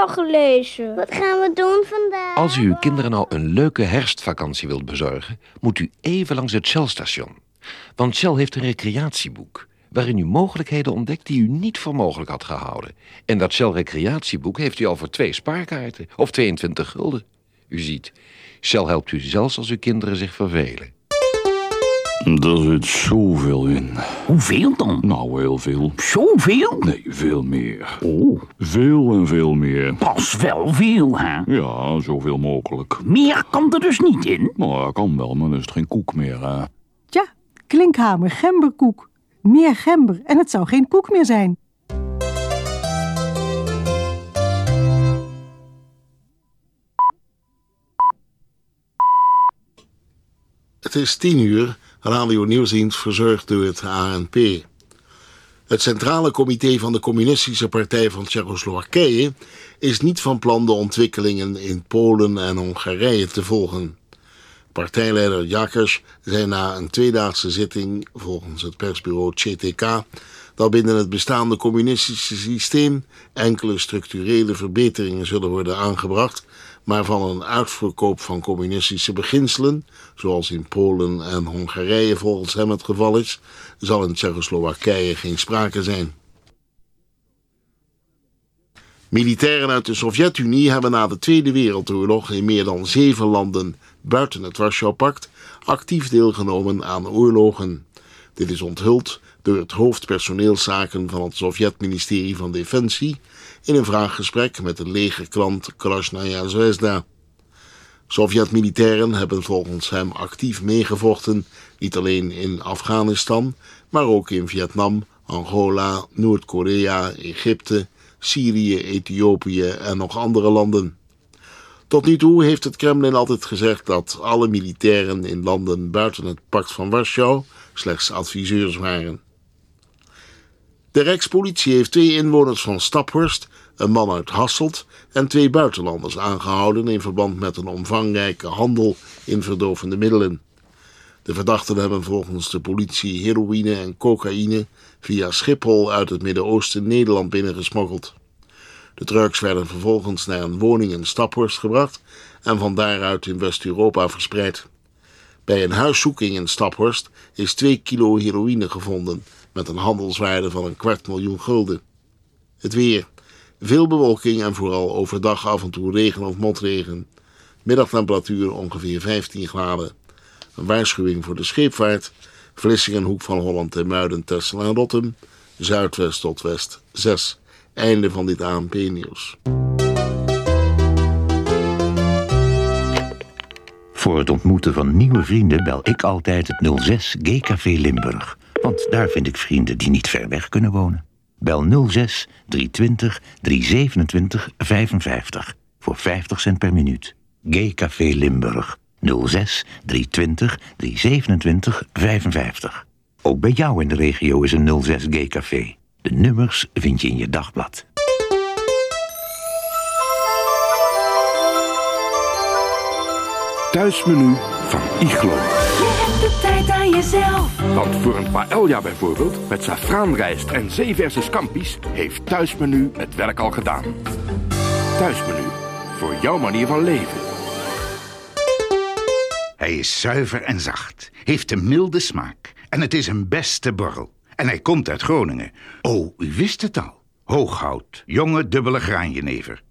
al gelezen. Wat gaan we doen vandaag? Als u uw kinderen nou een leuke herfstvakantie wilt bezorgen... moet u even langs het Shell-station. Want Shell heeft een recreatieboek... waarin u mogelijkheden ontdekt die u niet voor mogelijk had gehouden. En dat Shell-recreatieboek heeft u al voor twee spaarkaarten... of 22 gulden. U ziet, Shell helpt u zelfs als uw kinderen zich vervelen. Er zit zoveel in. Hoeveel dan? Nou, heel veel. Zoveel? Nee, veel meer. Oh, Veel en veel meer. pas wel veel, hè? Ja, zoveel mogelijk. Meer kan er dus niet in. Nou, kan wel, maar dan is het geen koek meer, hè. Tja, klinkhamer, gemberkoek. Meer gember en het zou geen koek meer zijn. Het is tien uur, Radio Nieuwsdienst verzorgd door het ANP. Het Centrale Comité van de Communistische Partij van Tsjechoslowakije is niet van plan de ontwikkelingen in Polen en Hongarije te volgen. Partijleider Jakers zei na een tweedaagse zitting, volgens het persbureau CTK, dat binnen het bestaande communistische systeem enkele structurele verbeteringen zullen worden aangebracht, maar van een uitverkoop van communistische beginselen, zoals in Polen en Hongarije volgens hem het geval is, zal in Tsjechoslowakije geen sprake zijn. Militairen uit de Sovjet-Unie hebben na de Tweede Wereldoorlog in meer dan zeven landen buiten het Warschau-pact actief deelgenomen aan oorlogen. Dit is onthuld door het hoofdpersoneelszaken van het Sovjet-ministerie van Defensie in een vraaggesprek met de legerkrant Krasnaya Zvezda. Sovjet-militairen hebben volgens hem actief meegevochten, niet alleen in Afghanistan, maar ook in Vietnam, Angola, Noord-Korea, Egypte, Syrië, Ethiopië en nog andere landen. Tot nu toe heeft het Kremlin altijd gezegd dat alle militairen in landen buiten het pact van Warschau slechts adviseurs waren. De Rijkspolitie heeft twee inwoners van Staphorst, een man uit Hasselt en twee buitenlanders aangehouden in verband met een omvangrijke handel in verdovende middelen. De verdachten hebben volgens de politie heroïne en cocaïne via Schiphol uit het Midden-Oosten Nederland binnengesmokkeld. De drugs werden vervolgens naar een woning in Staphorst gebracht en van daaruit in West-Europa verspreid. Bij een huiszoeking in Staphorst is 2 kilo heroïne gevonden met een handelswaarde van een kwart miljoen gulden. Het weer. Veel bewolking en vooral overdag af en toe regen of motregen. Middagtemperatuur ongeveer 15 graden. Een waarschuwing voor de scheepvaart. Vlissingen, Hoek van Holland en Muiden, Texel en Rotterdam. Zuidwest tot west 6. Einde van dit ANP-nieuws. Voor het ontmoeten van nieuwe vrienden bel ik altijd het 06 G-Café Limburg. Want daar vind ik vrienden die niet ver weg kunnen wonen. Bel 06 320 327 55 voor 50 cent per minuut. G-Café Limburg 06 320 327 55. Ook bij jou in de regio is een 06 G-Café. De nummers vind je in je dagblad. Thuismenu van Iglo. Je hebt de tijd aan jezelf. Want voor een paella bijvoorbeeld, met safraanrijst en zeeverse scampi's, heeft Thuismenu het werk al gedaan. Thuismenu, voor jouw manier van leven. Hij is zuiver en zacht, heeft een milde smaak en het is een beste borrel. En hij komt uit Groningen. Oh, u wist het al. Hooghout, jonge dubbele graanjenever.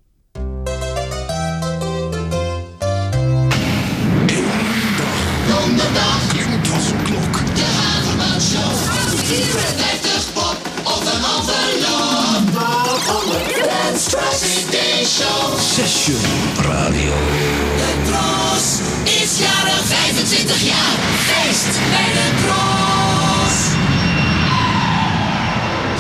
54 pop of een envelop. De Tros CD-show. Session Radio. De Tros is jarig 25 jaar. Feest bij de Tros. CD-show.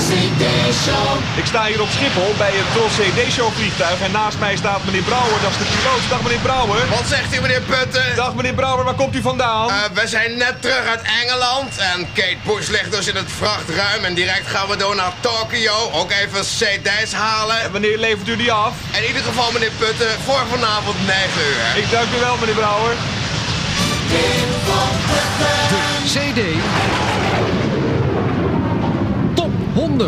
Ik sta hier op Schiphol bij het Tros CD-show vliegtuig en naast mij staat meneer Brouwer, dat is de piloot. Dag meneer Brouwer. Wat zegt u, meneer Putten? Dag meneer Brouwer, waar komt u vandaan? Uh, we zijn net terug uit Engeland en Kate Bush ligt dus in het vrachtruim en direct gaan we door naar Tokio. Ook even CD's halen. En wanneer levert u die af? In ieder geval, meneer Putten, voor vanavond 9 uur. Ik dank u wel, meneer Brouwer. De CD je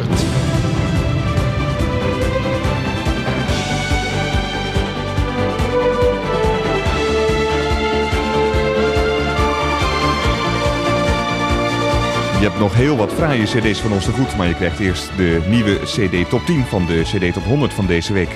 hebt nog heel wat fraaie cd's van ons te voet, maar je krijgt eerst de nieuwe cd top 10 van de cd top 100 van deze week.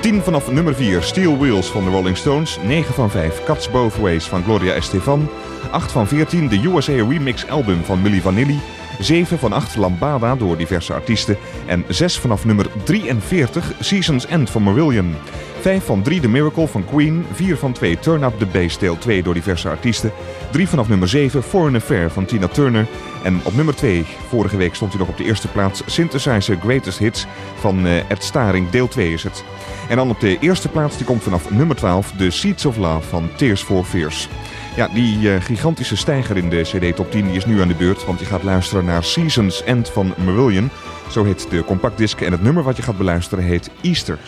10 vanaf nummer 4 Steel Wheels van de Rolling Stones. 9 van 5 Cuts Both Ways van Gloria Estefan. 8 van 14 de USA Remix Album van Milli Vanilli. 7 van 8 Lambada door diverse artiesten. En 6 vanaf nummer 43 Seasons End van Marillion. 5 van 3 The Miracle van Queen. 4 van 2 Turn Up The Bass deel 2 door diverse artiesten. 3 vanaf nummer 7 Foreign Affair van Tina Turner. En op nummer 2, vorige week stond hij nog op de eerste plaats... Synthesizer Greatest Hits van uh, Ed Staring, deel 2 is het. En dan op de eerste plaats, die komt vanaf nummer 12... The Seeds of Love van Tears for Fears. Ja, die uh, gigantische stijger in de CD Top 10 die is nu aan de beurt... want je gaat luisteren naar Seasons End van Marillion. Zo heet de compactdisc en het nummer wat je gaat beluisteren heet Easter.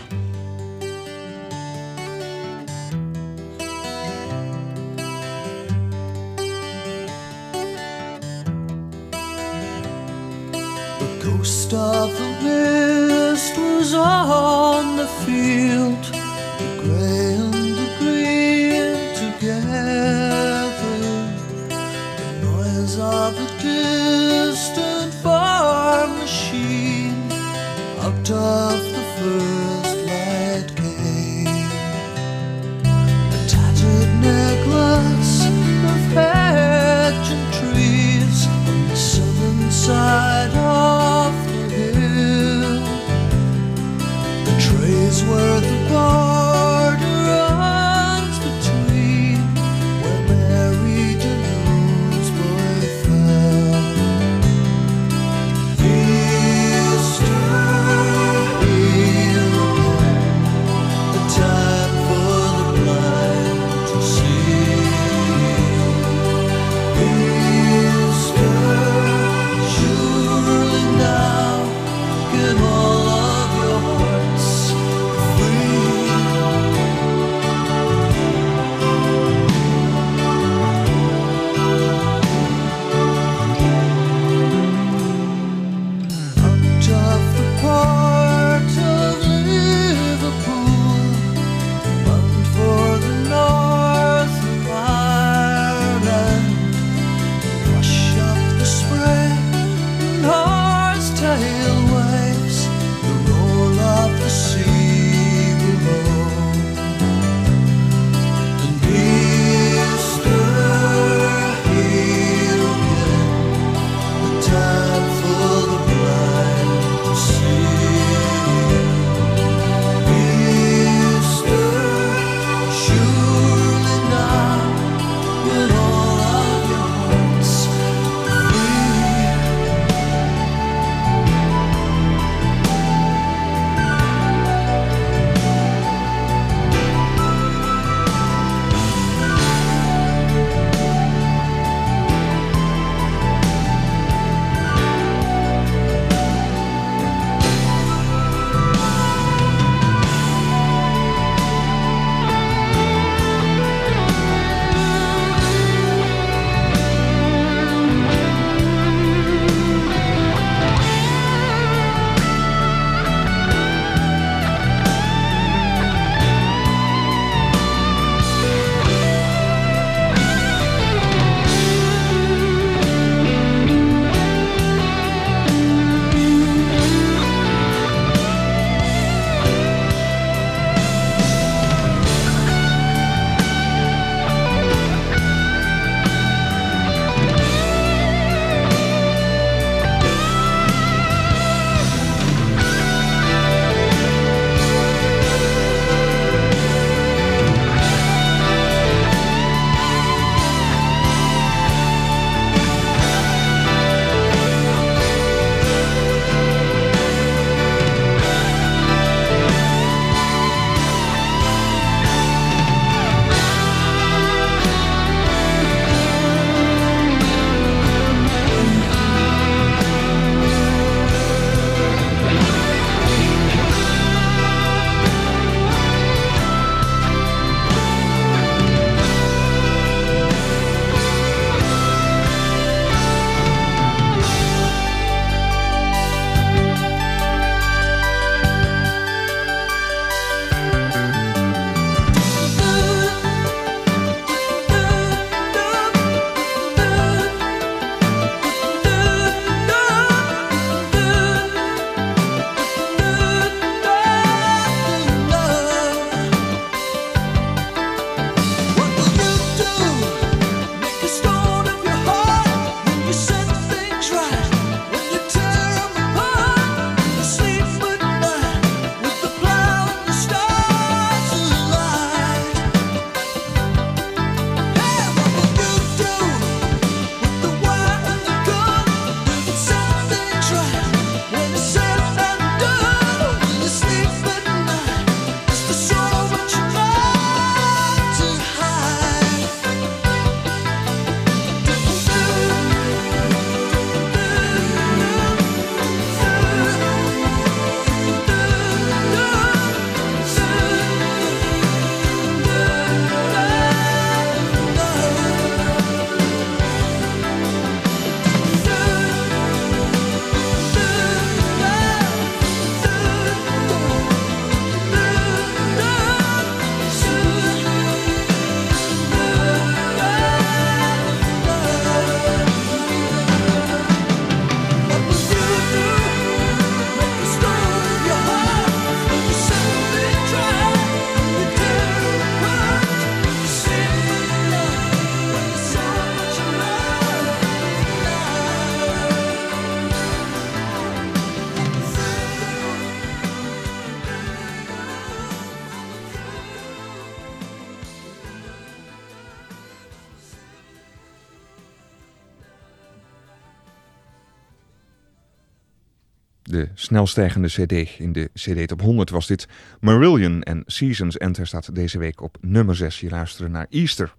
snelstijgende cd in de cd top 100 was dit Marillion en Seasons Enter Hij staat deze week op nummer 6. Je luisteren naar Easter.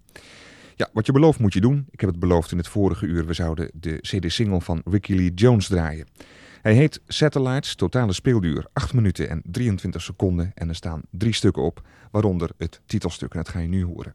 Ja, wat je belooft moet je doen. Ik heb het beloofd in het vorige uur. We zouden de cd-single van Ricky Lee Jones draaien. Hij heet Satellites, totale speelduur 8 minuten en 23 seconden. En er staan drie stukken op, waaronder het titelstuk. En dat ga je nu horen.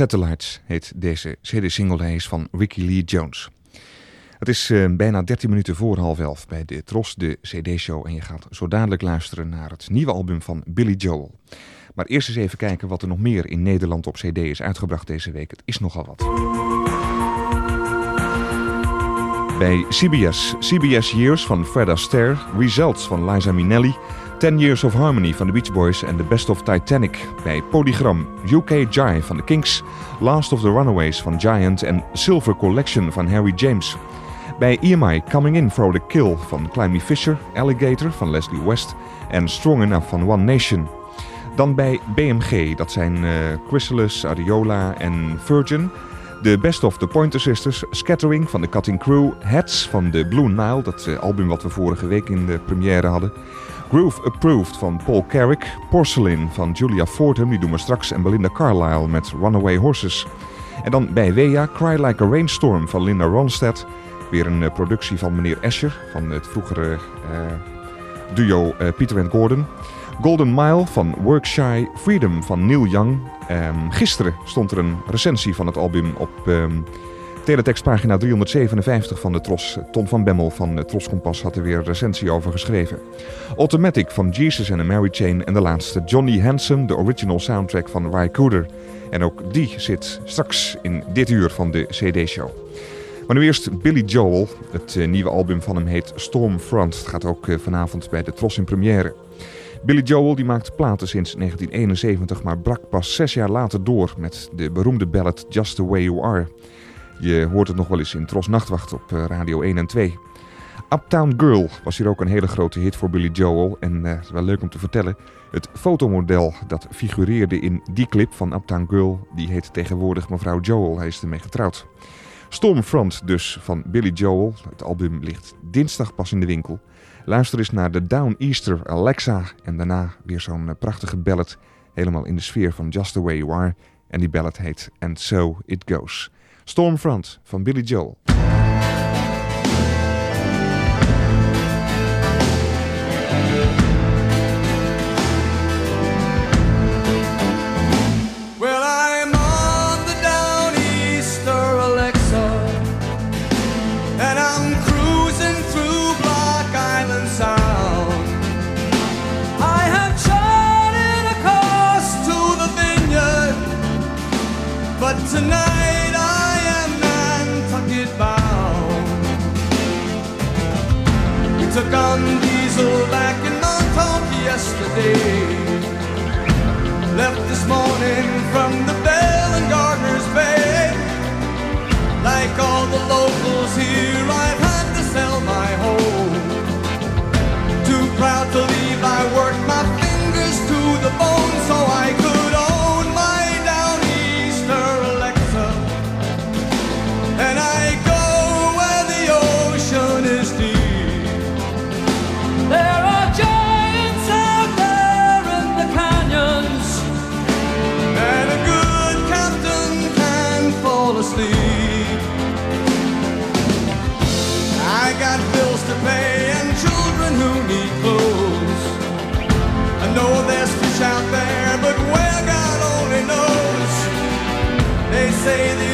Satellites heet deze CD-single. Hij is van Ricky Lee Jones. Het is eh, bijna 13 minuten voor half elf bij de Tros, de CD-show. En je gaat zo dadelijk luisteren naar het nieuwe album van Billy Joel. Maar eerst eens even kijken wat er nog meer in Nederland op CD is uitgebracht deze week. Het is nogal wat. Bij CBS, CBS Years van Fred Astaire, Results van Liza Minnelli, 10 Years of Harmony van de Beach Boys en The Best of Titanic. Bij Polygram, UK Jive van de Kinks, Last of the Runaways van Giant en Silver Collection van Harry James. Bij EMI Coming In for the Kill van Climby Fisher, Alligator van Leslie West en Strong Enough van One Nation. Dan bij BMG, dat zijn eh, Chrysalis, Ariola en Virgin. De Best of the Pointer Sisters, Scattering van de Cutting Crew, Hats van de Blue Nile, dat eh, album wat we vorige week in de première hadden. Groove Approved van Paul Carrick, Porcelain van Julia Fordham, die doen we straks, en Belinda Carlisle met Runaway Horses. En dan bij Wea, Cry Like a Rainstorm van Linda Ronstadt. Weer een eh, productie van meneer Escher van het vroegere eh, duo eh, Peter and Gordon. Golden Mile van Workshy, Freedom van Neil Young. Ehm, gisteren stond er een recensie van het album op teletextpagina 357 van de Tros. Ton van Bemmel van de Tros Kompas had er weer een recensie over geschreven. Automatic van Jesus and Mary Chain. En de laatste Johnny Handsome, de original soundtrack van Ry. En ook die zit straks in dit uur van de CD-show. Maar nu eerst Billy Joel. Het eh, nieuwe album van hem heet Stormfront. Het gaat ook eh, vanavond bij de Tros in première. Billy Joel die maakt platen sinds 1971, maar brak pas zes jaar later door met de beroemde ballad Just the Way You Are. Je hoort het nog wel eens in Tros Nachtwacht op eh, Radio 1 en 2. Uptown Girl was hier ook een hele grote hit voor Billy Joel. En eh, wel leuk om te vertellen. Het fotomodel dat figureerde in die clip van Uptown Girl, die heet tegenwoordig mevrouw Joel. Hij is ermee getrouwd. Stormfront dus van Billy Joel. Het album ligt dinsdag pas in de winkel. Luister eens naar de Down Easter Alexa. En daarna weer zo'n eh, prachtige ballad. Helemaal in de sfeer van Just the Way You Are. En die ballad heet And So It Goes. Stormfront van Billy Joel. Morning from the Bell and Gardner's Bay. Like all the locals here, I've had to sell my home. Too proud to leave, I fingers say the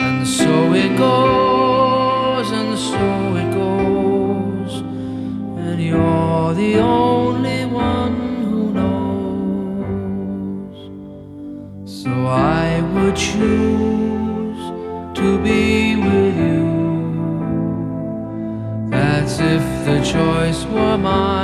And so it goes, and so it goes. And you're the only one who knows. So I would choose to be with you. That's if the choice were mine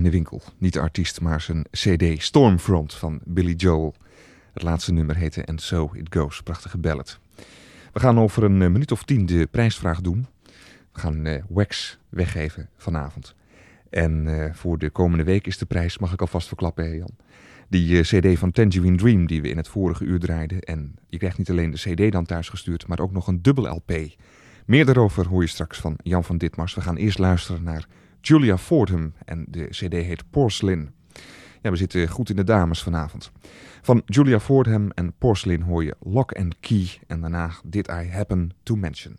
in de winkel. Niet de artiest, maar zijn CD Stormfront van Billy Joel. Het laatste nummer heette And So It Goes. Prachtige ballad. We gaan over een eh, minuut of tien de prijsvraag doen. We gaan eh, Wax weggeven vanavond. En eh, voor de komende week is de prijs, mag ik alvast verklappen, hè, Jan. Die CD van Tangerine Dream die we in het vorige uur draaiden. En je krijgt niet alleen de CD dan thuis gestuurd, maar ook nog een dubbel LP. Meer daarover hoor je straks van Jan van Ditmars. We gaan eerst luisteren naar Julia Fordham en de cd heet Porcelain. Ja, we zitten goed in de dames vanavond. Van Julia Fordham en Porcelain hoor je Lock and Key en daarna Did I Happen to Mention.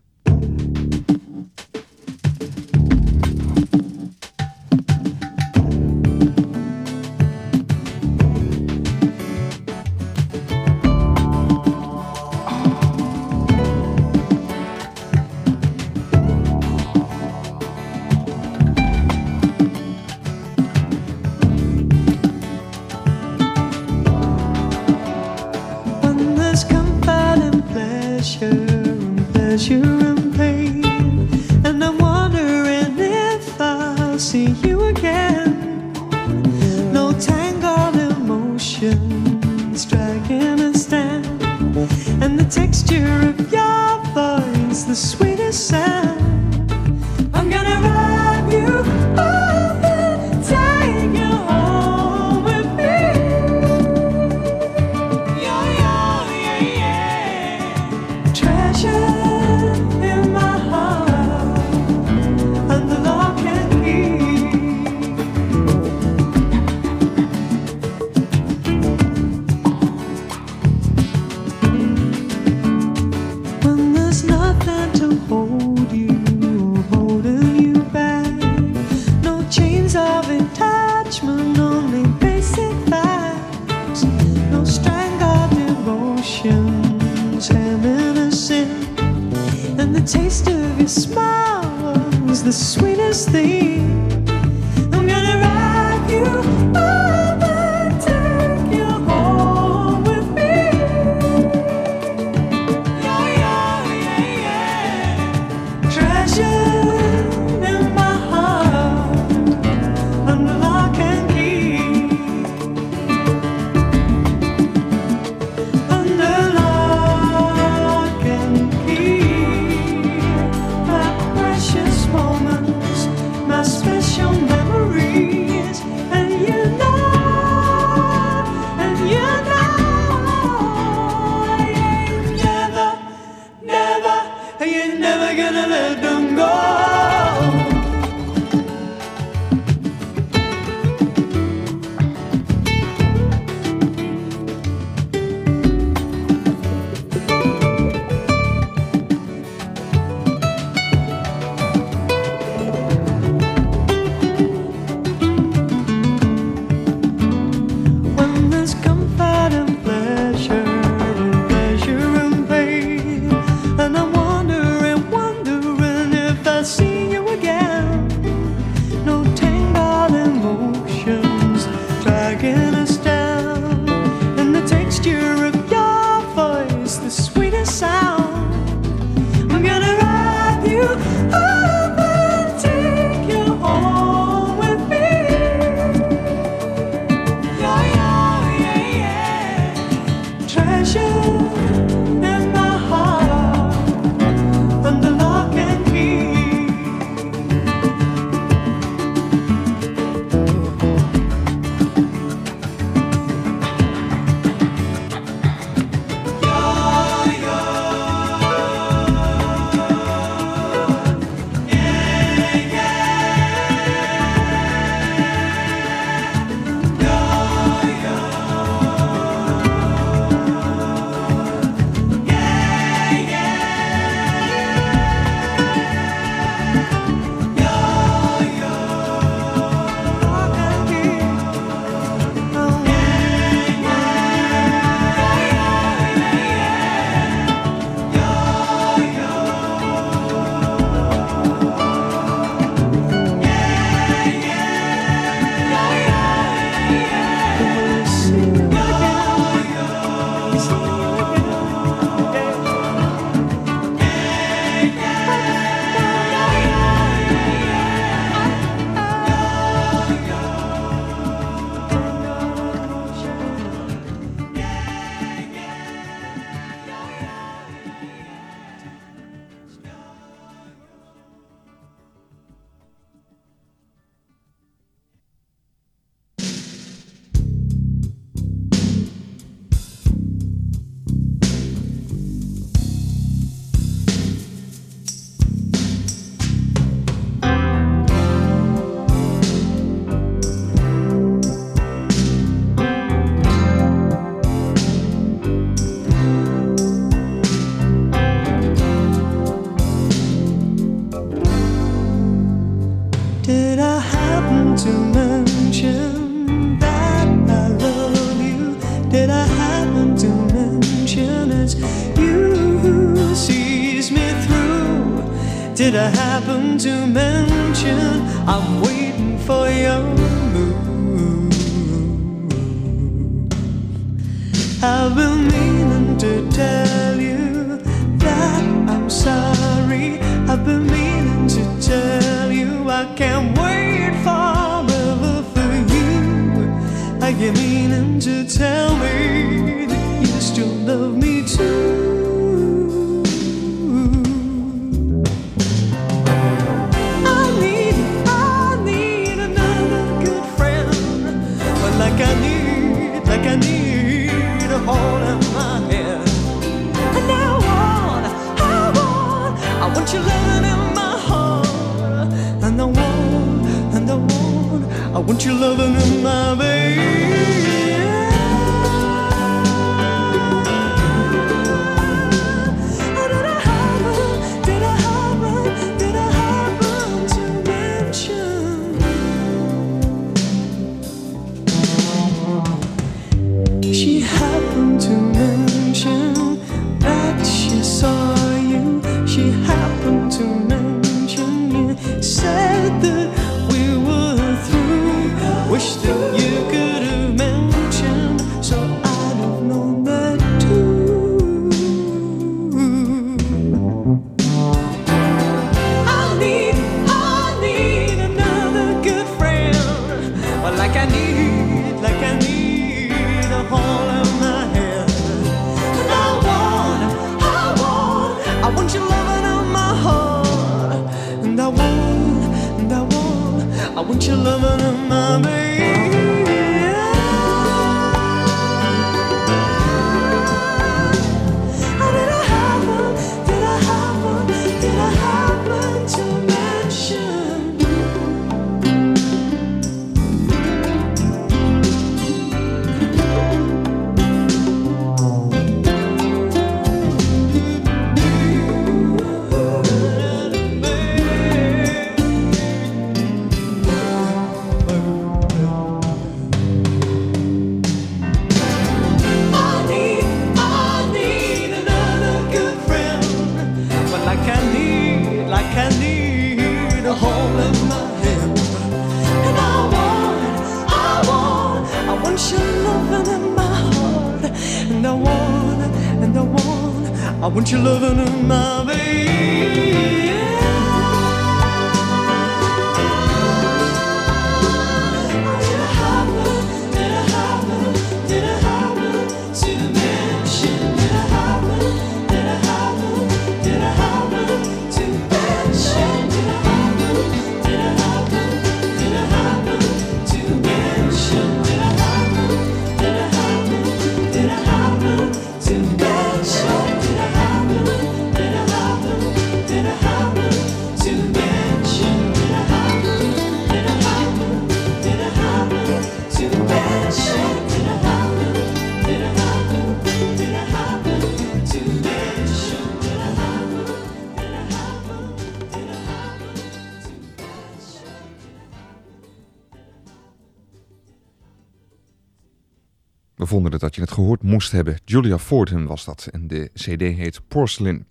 Vonden dat je het gehoord moest hebben. Julia Fordham was dat en de cd heet Porcelain.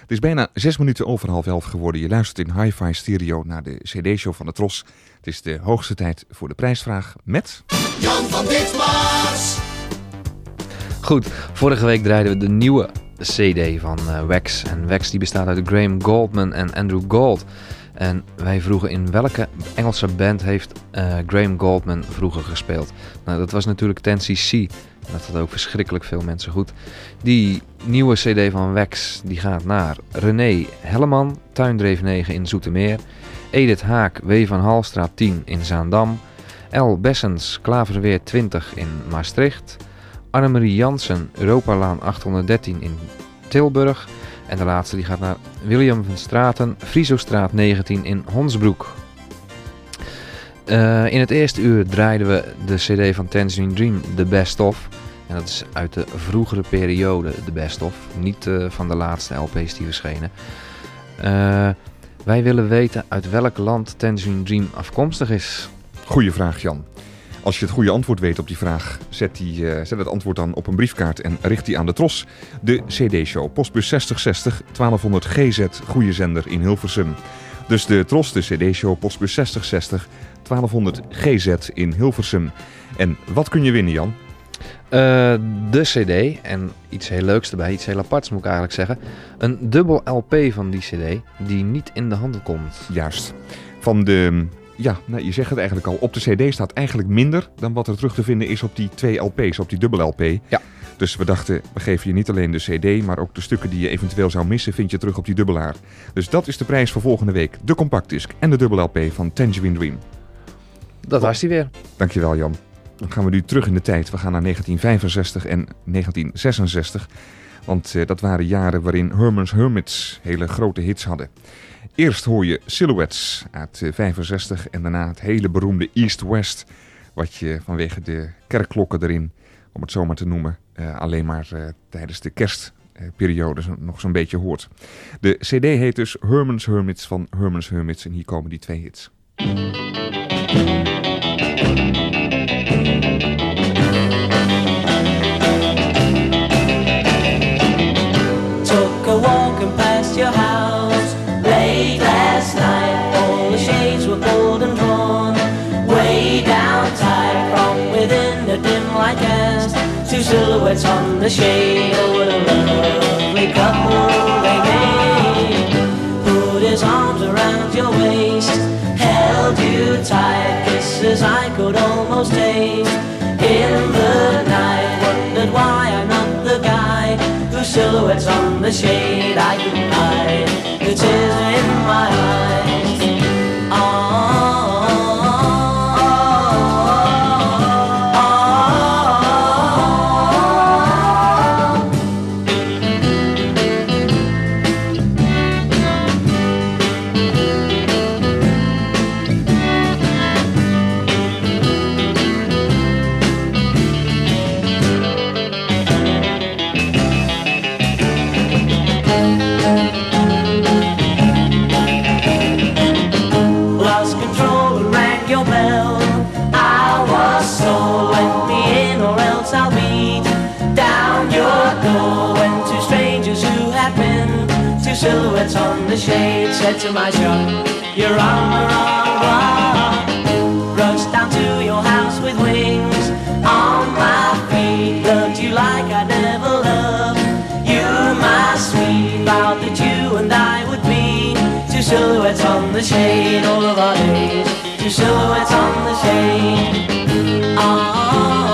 Het is bijna zes minuten over half elf geworden. Je luistert in hi-fi stereo naar de cd-show van de Tros. Het is de hoogste tijd voor de prijsvraag met... Jan van Ditmars. Goed, vorige week draaiden we de nieuwe CD van eh, Wax. En Wax die bestaat uit Graham Goldman en Andrew Gold. En wij vroegen in welke Engelse band heeft eh, Graham Goldman vroeger gespeeld. Nou, dat was natuurlijk 10cc. En dat had ook verschrikkelijk veel mensen goed. Die nieuwe CD van Wax die gaat naar René Helleman, Tuindreef 9 in Zoetermeer. Edith Haak, W. van Halstraat 10 in Zaandam. L. Bessens, Klaverweer 20 in Maastricht. Annemarie Jansen, Europalaan 813 in Tilburg. En de laatste die gaat naar William van Straten, Friesostraat 19 in Honsbroek. Eh, in het eerste uur draaiden we de CD van Tangerine Dream, The Best Of. En dat is uit de vroegere periode, The Best Of. Niet eh, van de laatste LP's die verschenen. Eh, wij willen weten uit welk land Tangerine Dream afkomstig is. Goeie vraag, Jan. Als je het goede antwoord weet op die vraag, zet, die, eh, zet het antwoord dan op een briefkaart en richt die aan de Tros. De CD-show, postbus 6060 1200 GZ, goede zender in Hilversum. Dus de Tros, de CD-show, postbus 6060 1200 GZ in Hilversum. En wat kun je winnen, Jan? Eh, de CD en iets heel leuks erbij, iets heel aparts moet ik eigenlijk zeggen. Een dubbel LP van die CD die niet in de handel komt. Juist. Van de, ja, nou, je zegt het eigenlijk al, op de CD staat eigenlijk minder dan wat er terug te vinden is op die twee LP's, op die dubbel LP. Ja. Dus we dachten, we geven je niet alleen de CD, maar ook de stukken die je eventueel zou missen, vind je terug op die dubbelaar. Dus dat is de prijs voor volgende week. De compactdisc en de dubbel LP van Tangerine Dream. Dat was die weer. Dankjewel Jan. Dan gaan we nu terug in de tijd. We gaan naar 1965 en 1966. Want eh, dat waren jaren waarin Herman's Hermits hele grote hits hadden. Eerst hoor je Silhouettes uit eh, 65 en daarna het hele beroemde East West. Wat je vanwege de kerkklokken erin, om het zo maar te noemen, eh, alleen maar eh, tijdens de kerstperiode nog zo'n beetje hoort. De CD heet dus Herman's Hermits van Herman's Hermits en hier komen die twee hits. Silhouettes on the shade. Oh, what a lovely couple they made. Put his arms around your waist, held you tight. Kisses I could almost taste in the night. Wondered why I'm not the guy whose silhouettes on the shade shade said to my shop, You're on the wrong block. Rushed down to your house with wings on my feet. Loved you like I never loved you, my sweet. Vowed that you and I would be two silhouettes on the shade all of our days. Two silhouettes on the shade. East,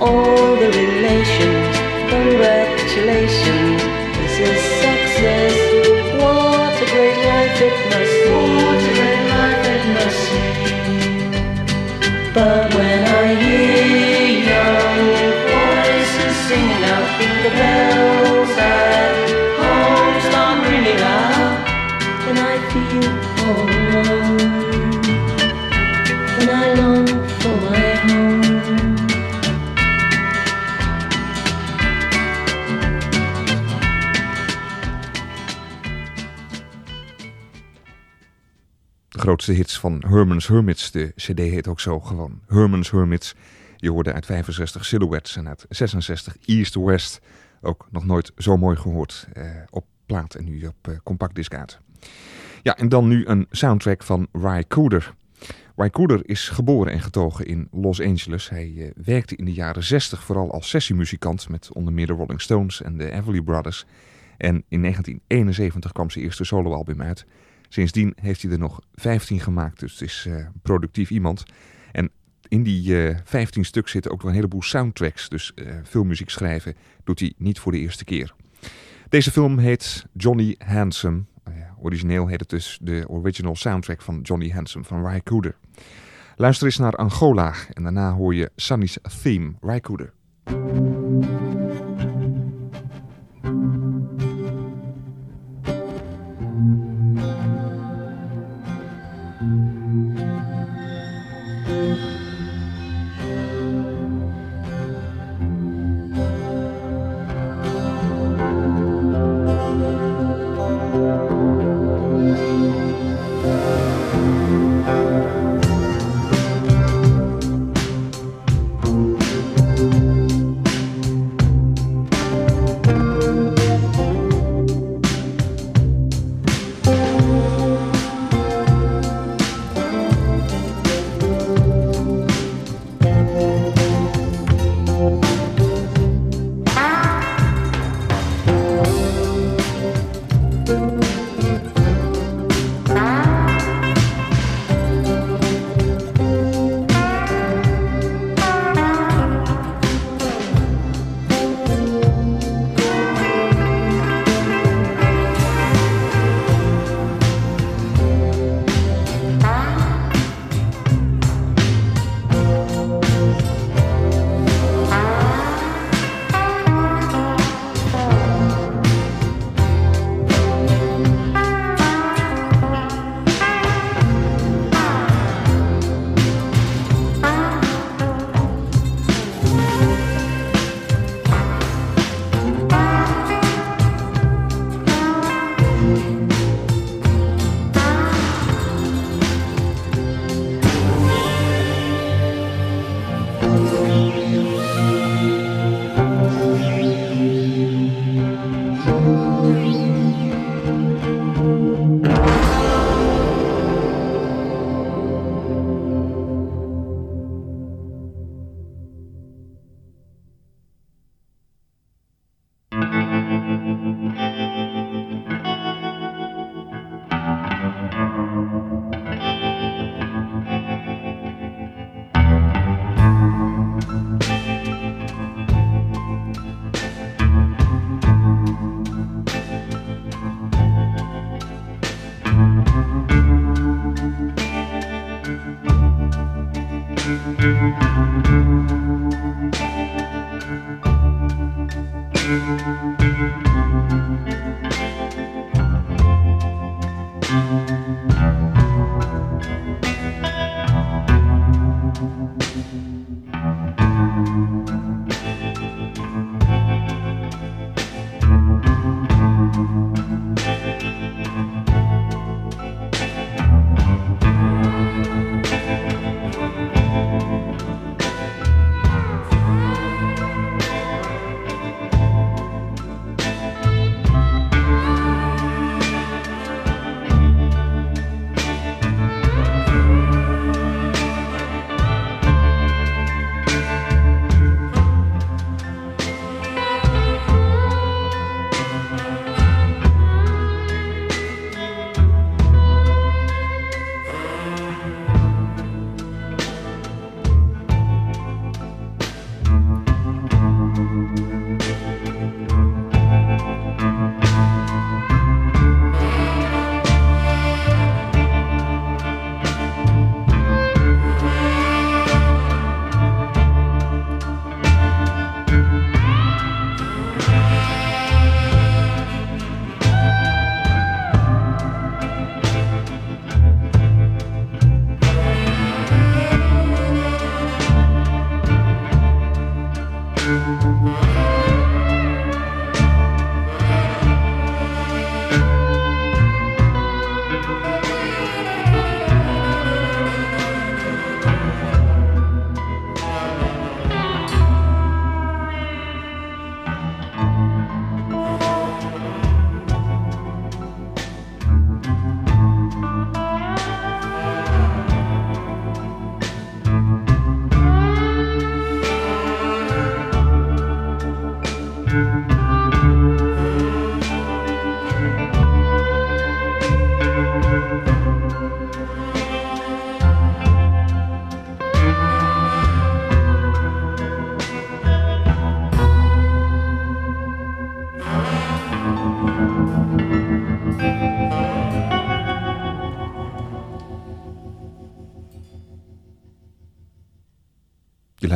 all the relations, van Herman's Hermits. De cd heet ook zo gewoon Herman's Hermits. Je hoorde uit 65 Silhouettes en uit 66 East West. Ook nog nooit zo mooi gehoord eh, op plaat en nu op eh, compact disc. Ja, en dan nu een soundtrack van Ry Cooder. Ry Cooder is geboren en getogen in Los Angeles. Hij eh, werkte in de jaren 60 vooral als sessiemuzikant met onder meer de Rolling Stones en de Everly Brothers. En in 1971 kwam zijn eerste soloalbum uit. Sindsdien heeft hij er nog 15 gemaakt, dus het is een productief iemand. En in die eh 15 stuk zitten ook nog een heleboel soundtracks, dus eh, filmmuziek schrijven doet hij niet voor de eerste keer. Deze film heet Johnny Handsome. Origineel heet het dus de original soundtrack van Johnny Handsome van Ry. Luister eens naar Angola en daarna hoor je Sunny's Theme, Ry.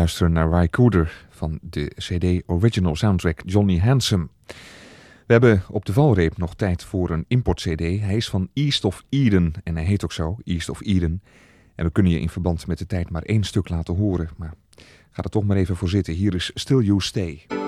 luisteren naar Ry Cooder van de CD Original Soundtrack Johnny Handsome. We hebben op de valreep nog tijd voor een import-CD. Hij is van East of Eden en hij heet ook zo, East of Eden. En we kunnen je in verband met de tijd maar één stuk laten horen, maar ga er toch maar even voor zitten. Hier is Still You Stay.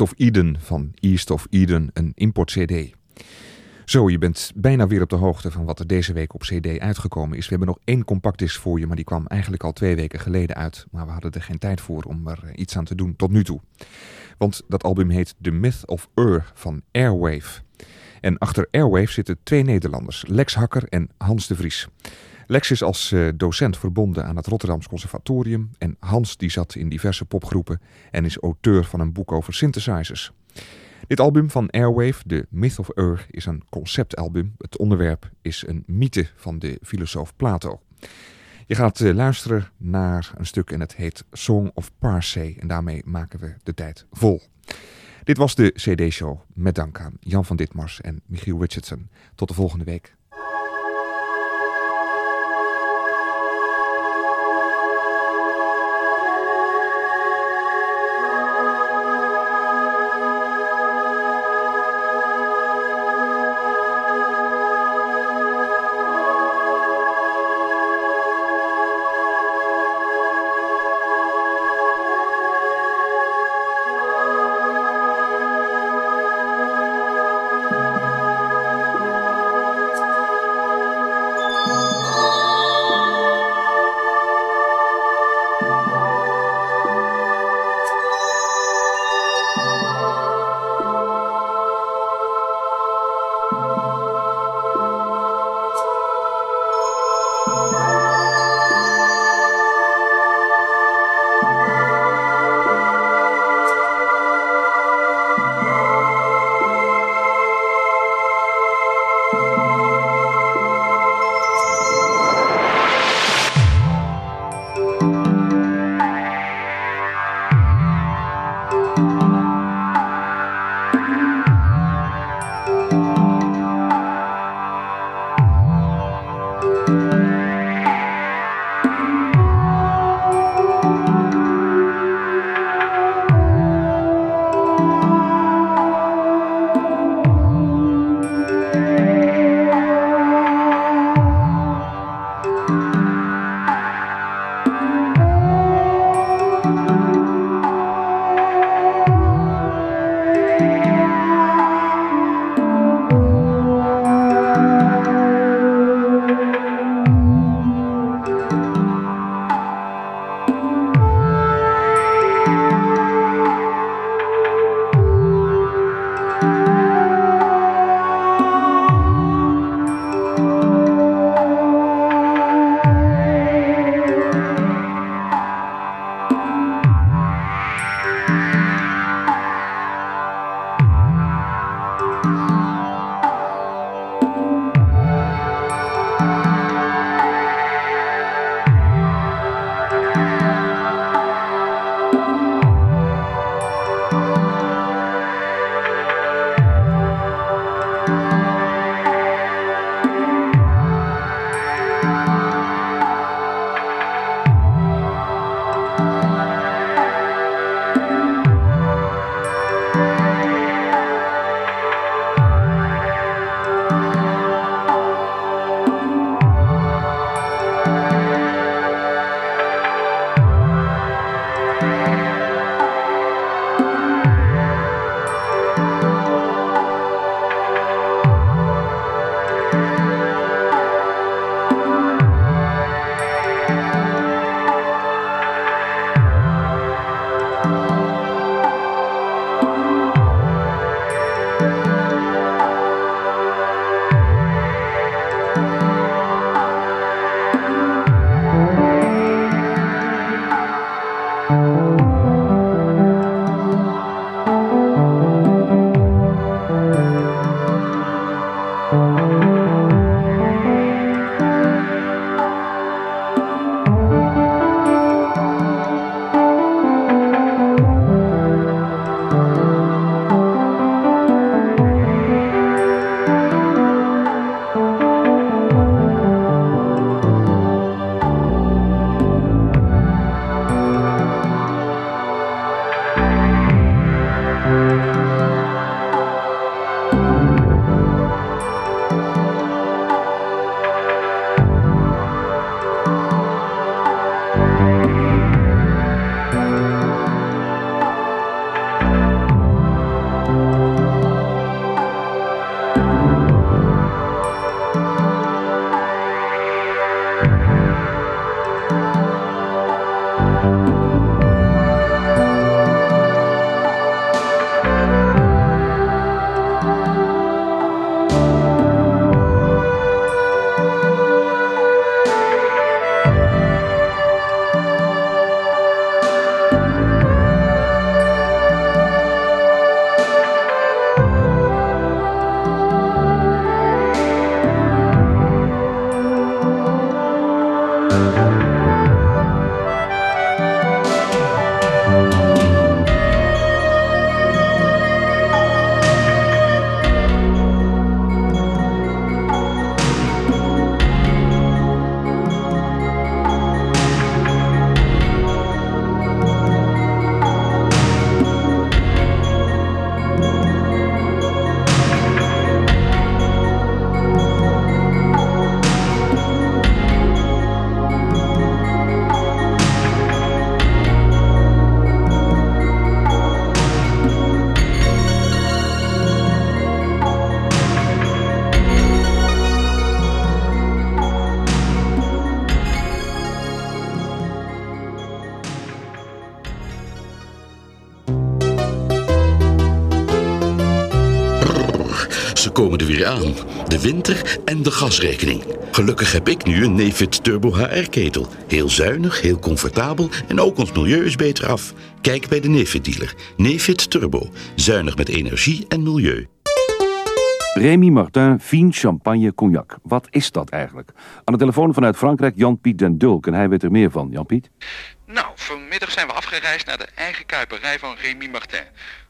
Of Eden van East of Eden, een import-CD. Zo, je bent bijna weer op de hoogte van wat er deze week op CD uitgekomen is. We hebben nog één compactdisc voor je, maar die kwam eigenlijk al twee weken geleden uit. Maar we hadden er geen tijd voor om er eh, iets aan te doen tot nu toe. Want dat album heet The Myth of Ur van Airwave. En achter Airwave zitten twee Nederlanders, Lex Hakker en Hans de Vries. Lex is als eh, docent verbonden aan het Rotterdams Conservatorium en Hans die zat in diverse popgroepen en is auteur van een boek over synthesizers. Dit album van Airwave, The Myth of Ur, is een conceptalbum. Het onderwerp is een mythe van de filosoof Plato. Je gaat eh, luisteren naar een stuk en het heet Song of Parsay. En daarmee maken we de tijd vol. Dit was de CD-show met dank aan Jan van Ditmars en Michiel Richardson. Tot de volgende week. De winter en de gasrekening. Gelukkig heb ik nu een Nefit Turbo HR-ketel. Heel zuinig, heel comfortabel en ook ons milieu is beter af. Kijk bij de Nefit dealer. Nefit Turbo. Zuinig met energie en milieu. Remy Martin, Fien Champagne Cognac. Wat is dat eigenlijk? Aan de telefoon vanuit Frankrijk Jan-Piet den Dulk. En hij weet er meer van. Jan-Piet? Nou, vanmiddag zijn we afgereisd naar de eigen kuiperij van Rémy Martin.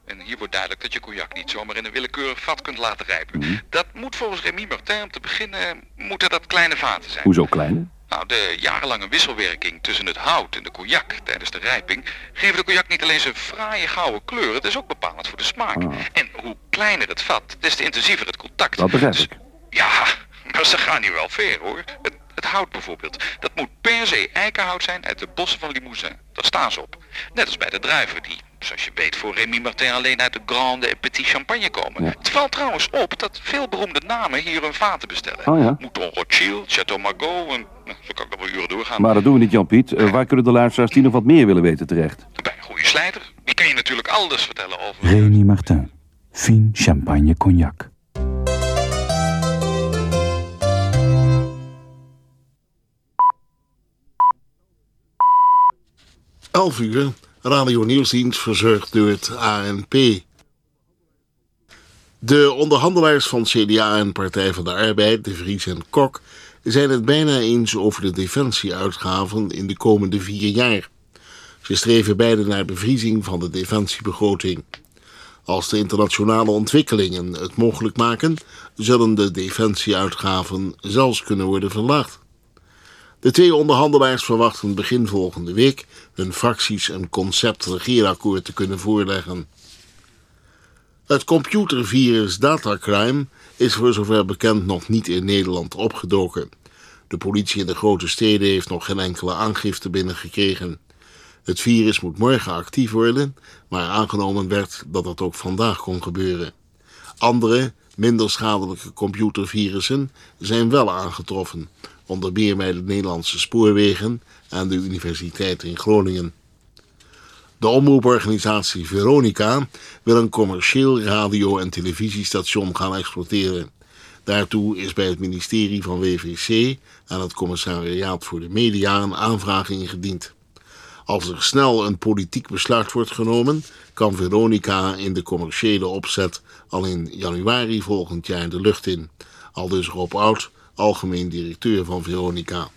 En hier wordt duidelijk dat je cognac niet zomaar in een willekeurig vat kunt laten rijpen. Mhm. Dat moet volgens Rémy Martin om te beginnen, moeten dat kleine vaten zijn. Hoezo kleine? Nou, de jarenlange wisselwerking tussen het hout en de cognac tijdens de rijping geven de cognac niet alleen zijn fraaie gouden kleur, het is ook bepalend voor de smaak. En hoe kleiner het vat, des te intensiever het contact. Dat begrijp ik. Ja, maar ze gaan hier wel ver hoor. Het, het hout bijvoorbeeld, dat moet per se eikenhout zijn uit de bossen van Limousin. Daar staan ze op. Net als bij de druiven die, zoals je weet, voor Rémy Martin alleen uit de Grande en Petit Champagne komen. Het valt trouwens op dat veel beroemde namen hier hun vaten bestellen. Oh ja. Mouton Rothschild, Chateau Margaux en nou, zo kan ik nog wel uren doorgaan. Maar dat doen we niet, Jan-Piet. Eh, waar kunnen de luisteraars die nog wat meer willen weten terecht? Goeie slijter, die kan je natuurlijk alles vertellen over... Rémy Martin. Fien Champagne Cognac. 11 uur, Radio Nieuwsdienst verzorgd door het ANP. De onderhandelaars van CDA en Partij van de Arbeid, De Vries en Kok, zijn het bijna eens over de defensieuitgaven in de komende vier jaar. Ze streven beide naar bevriezing van de defensiebegroting. Als de internationale ontwikkelingen het mogelijk maken, zullen de defensieuitgaven zelfs kunnen worden verlaagd. De twee onderhandelaars verwachten begin volgende week hun fracties een concept regeerakkoord te kunnen voorleggen. Het computervirus Datacrime is voor zover bekend nog niet in Nederland opgedoken. De politie in de grote steden heeft nog geen enkele aangifte binnengekregen. Het virus moet morgen actief worden, maar aangenomen werd dat dat ook vandaag kon gebeuren. Andere, minder schadelijke computervirussen zijn wel aangetroffen, onder meer bij de Nederlandse spoorwegen en de Universiteit in Groningen. De omroeporganisatie Veronica wil een commercieel radio- en televisiestation gaan exploiteren. Daartoe is bij het ministerie van WVC en het Commissariaat voor de Media een aanvraag ingediend. Als er snel een politiek besluit wordt genomen, kan Veronica in de commerciële opzet al in januari volgend jaar de lucht in. Al dus Rob Oud, algemeen directeur van Veronica.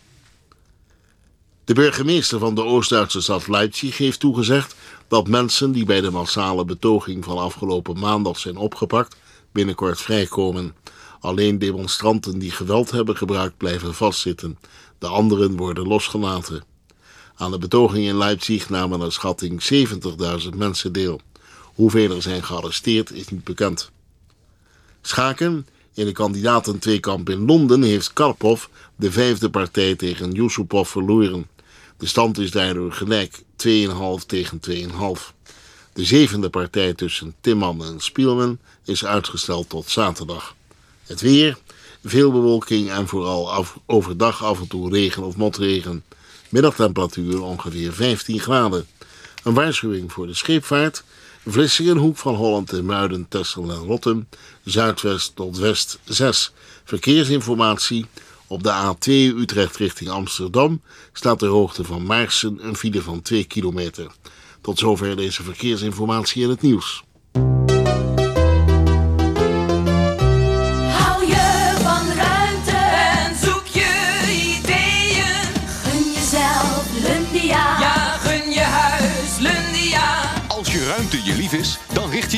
De burgemeester van de Oost-Duitse stad Leipzig heeft toegezegd dat mensen die bij de massale betoging van afgelopen maandag zijn opgepakt binnenkort vrijkomen. Alleen demonstranten die geweld hebben gebruikt blijven vastzitten. De anderen worden losgelaten. Aan de betoging in Leipzig namen naar schatting 70.000 mensen deel. Hoeveel er zijn gearresteerd is niet bekend. Schaken. In de kandidaten-tweekamp in Londen heeft Karpov de vijfde partij tegen Yusupov verloren. De stand is daardoor gelijk 2,5 tegen 2,5. De zevende partij tussen Timman en Spielman is uitgesteld tot zaterdag. Het weer, veel bewolking en vooral af- overdag af en toe regen of motregen. Middagtemperatuur ongeveer 15 graden. Een waarschuwing voor de scheepvaart. Vlissingen, Hoek van Holland en Muiden, Texel en Rotterdam. Zuidwest tot west 6. Verkeersinformatie. Op de A2 Utrecht richting Amsterdam staat ter hoogte van Maarsen een file van 2 kilometer. Tot zover deze verkeersinformatie en het nieuws.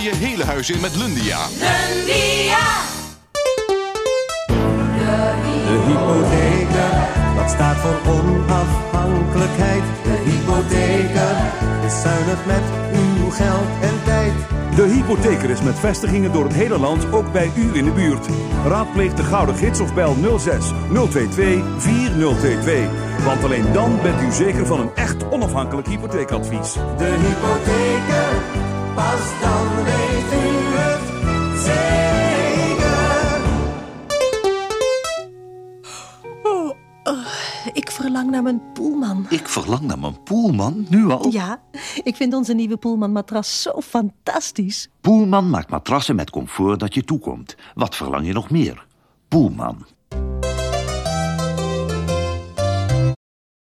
Je hele huis in met Lundia. Lundia. De hypotheker, dat staat voor onafhankelijkheid. De hypotheker is zuinig met uw geld en tijd. De hypotheker is met vestigingen door het hele land, ook bij u in de buurt. Raadpleeg de Gouden Gids of bel 06 022 4022. Want alleen dan bent u zeker van een echt onafhankelijk hypotheekadvies. De hypotheker, pas dan ik verlang naar mijn poelman. Ik verlang naar mijn poelman, nu al. Ja, ik vind onze nieuwe poelman matras zo fantastisch. Poelman maakt matrassen met comfort dat je toekomt. Wat verlang je nog meer? Poelman.